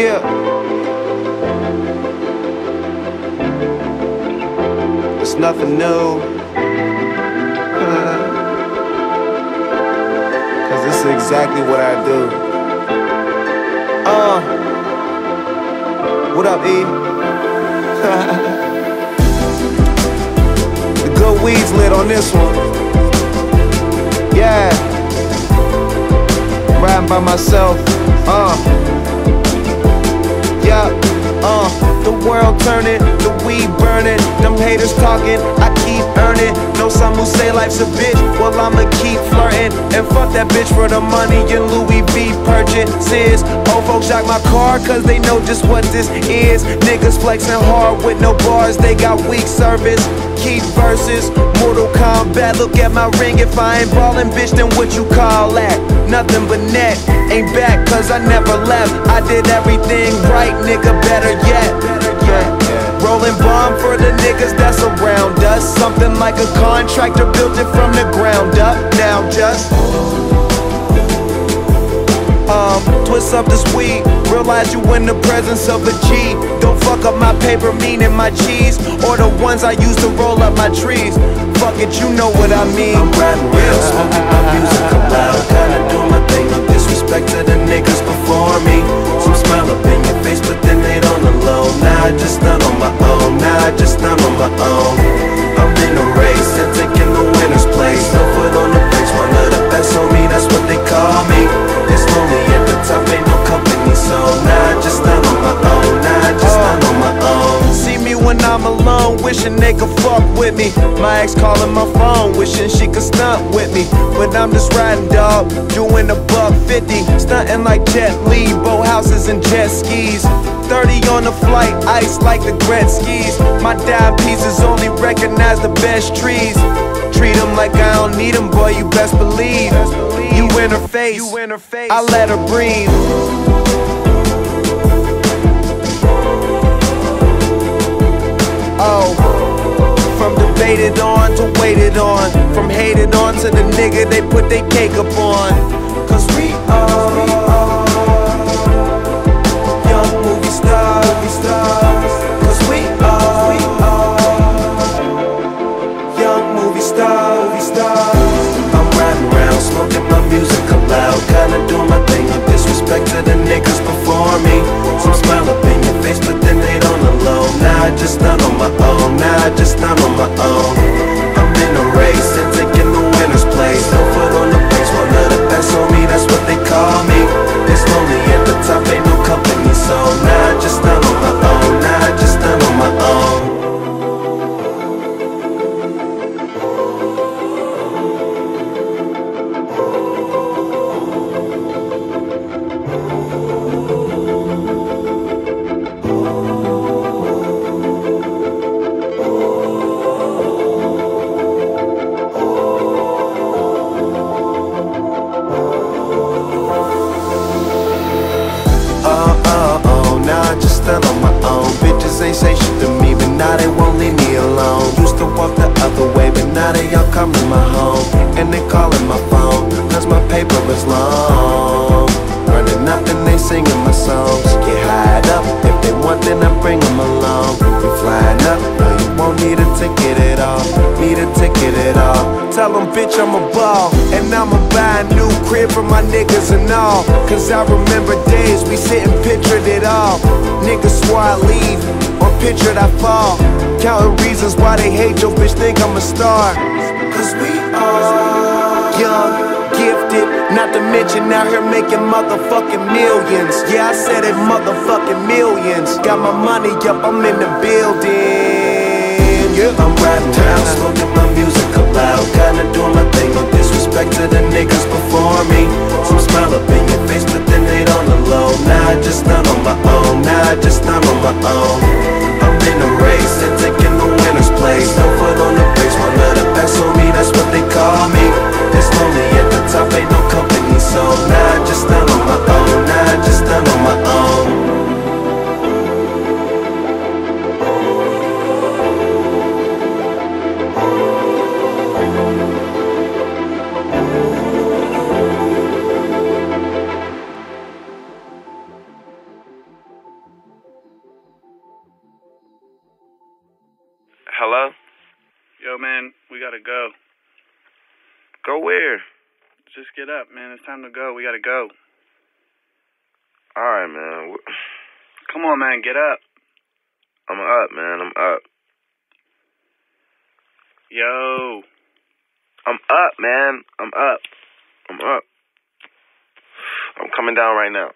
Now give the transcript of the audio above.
Yeah. It's nothing new. Cause this is exactly what I do. Uh. What up, E? the good weed's lit on this one. Yeah. Riding by myself. Uh. Uh. The world turning, the weed burning, them haters talking, I keep earning. Know some who say life's a bitch, well I'ma keep flirting. And fuck that bitch for the money and Louis V purchases. Old folks jack my car cause they know just what this is. Niggas flexing hard with no bars, they got weak service. Keep verses, Mortal Kombat. Look at my ring, if I ain't ballin', bitch, then what you call that? Nothing but net. Ain't back cause I never left. I did everything right, nigga, better yet. Rolling bomb for the niggas that's around us. Something like a contractor built it from the ground up. Now just um, twist up this weed. Realize you in the presence of a G. Don't fuck up my paper, meaning my cheese, or the ones I use to roll up my trees. Fuck it, you know what I mean. I'm riding real, smoking my music loud, kinda do my thing. No disrespect to the niggas wishing they could fuck with me. My ex calling my phone, wishing she could stunt with me. But I'm just riding, dog, doing a buck 50. Stunting like Jet Li, boat houses and jet skis. 30 on the flight, ice like the Gretzky's. My dime pieces only recognize the best trees. Treat them like I don't need them, boy, you best believe. You in her face, you in her face. I let her breathe. Oh, debated on to waited on, from hated on to the nigga they put their cake up on. Cause we are Ain't say shit to me, but now they won't leave me alone. Used to walk the other way, but now they all come to my home. And they calling my phone, cause my paper is long. Running up and they singing my songs. Get high up, if they want, then I bring them along. We flying up, no, you won't need a ticket at all. Need a ticket at all. Tell them, bitch, I'm a ball. And I'ma buy a new crib for my niggas and all. Cause I remember days we sit and pictured it all. Niggas swore I leave, pictured I fall. Counting reasons why they hate your bitch, think I'm a star. Cause we are young, gifted. Not to mention out here making motherfucking millions. Yeah, I said it, motherfucking millions. Got my money up, I'm in the building. Yeah, I'm riding around, smoking my music loud, kinda doing my thing. No disrespect to the niggas before me. Some smile up in your face, but then they don't alone. Nah, I just done on my own. Nah, I just done on my own. Race and taking Hello? Yo, man, we gotta go. Go where? Just get up, man. It's time to go. We gotta go. Alright, man. Come on, man. Get up. I'm up, man. I'm up. Yo. I'm up, man. I'm up. I'm up. I'm coming down right now.